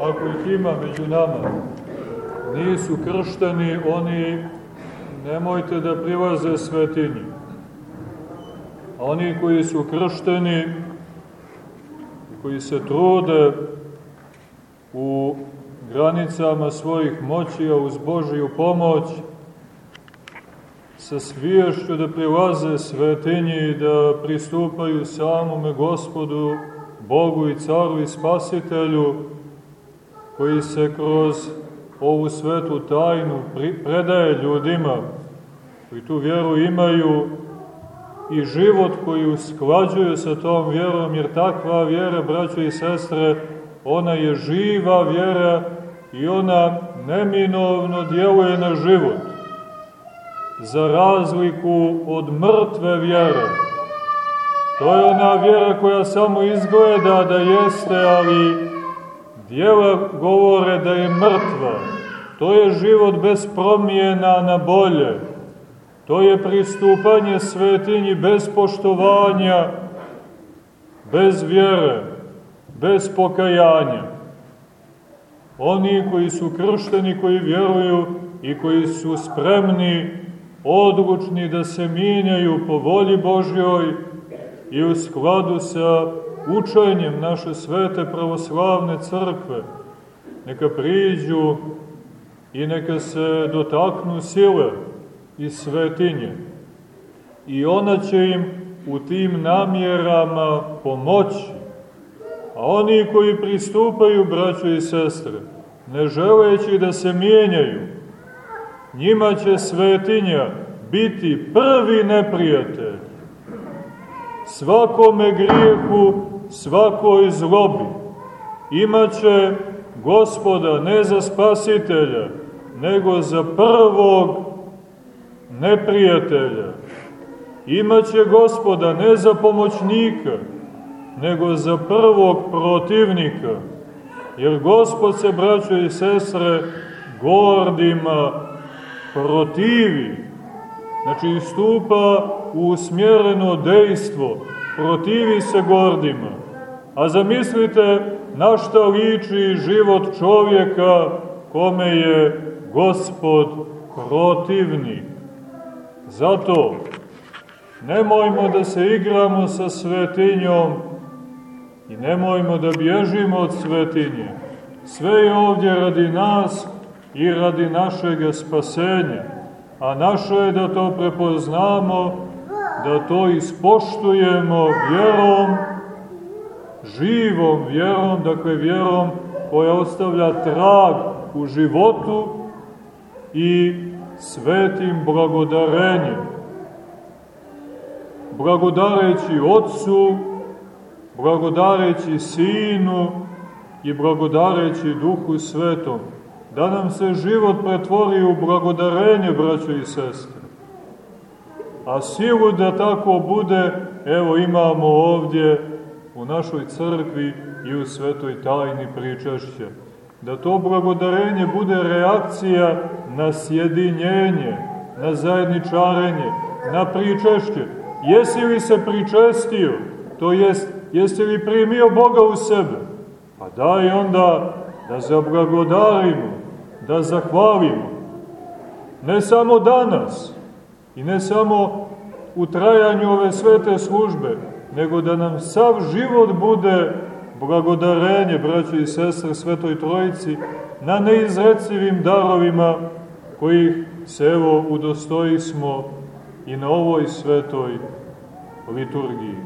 ako ih ima među nama, nisu kršteni, oni nemojte da prilaze svetinji. A oni koji su kršteni, koji se trude u granicama svojih moći, a uz Božiju pomoć, sa sviješću da prilaze svetinji i da pristupaju samome gospodu, Bogu i caru i spasitelju, koji se kroz ovu svetu tajnu predaje ljudima, koji tu vjeru imaju i život koji usklađuju sa tom vjerom, jer takva vjera, braćo i sestre, ona je živa vjera i ona neminovno djeluje na život. Za razliku od mrtve vjere, to je ona vjera koja samo izgleda da jeste, ali dijela govore da je mrtva. To je život bez promjena na bolje. To je pristupanje svetinji bez poštovanja, bez vjere, bez pokajanja. Oni koji su kršteni, koji vjeruju i koji su spremni, odlučni da se mijenjaju po volji Božjoj i u skladu sa učenjem naše svete pravoslavne crkve, neka priđu i neka se dotaknu sile i svetinje. I ona će im u tim namjerama pomoći. A oni koji pristupaju, braćo i sestre, ne želeći da se mijenjaju, njima će svetinja biti prvi neprijatelj. Svakome grijehu, svakoj zlobi. Imaće gospoda ne za spasitelja, nego za prvog neprijatelja. Imaće gospoda ne za pomoćnika, nego za prvog protivnika. Jer gospod se, braćo i sestre, gordima protivi. Znači, istupa u usmjereno dejstvo, protivi se gordima. A zamislite na šta liči život čovjeka kome je gospod protivnik. Zato nemojmo da se igramo sa svetinjom i nemojmo da bježimo od svetinje. Sve je ovdje radi nas i radi našeg spasenja. A naše je da to prepoznamo, da to ispoštujemo vjerom, živom vjerom, dakle vjerom koja ostavlja trag u životu i svetim blagodarenjem. Blagodareći Otcu, blagodareći Sinu i blagodareći Duhu Svetom, da nam se život pretvori u blagodarenje, braćo i sestre. A silu da tako bude, evo imamo ovdje u našoj crkvi i u svetoj tajni pričašća da to blagodarenje bude reakcija na sjedinjenje, na zajedničarenje, na pričešće. Jesi li se pričestio, to jest, jesi li primio Boga u sebe? Pa daj onda da zablagodarimo, da zahvalimo. Ne samo danas i ne samo u trajanju ove svete službe, nego da nam sav život bude blagodarenje, braćo i sestre, Svetoj Trojici, na neizrecivim darovima kojih se evo udostoji smo i na ovoj svetoj liturgiji.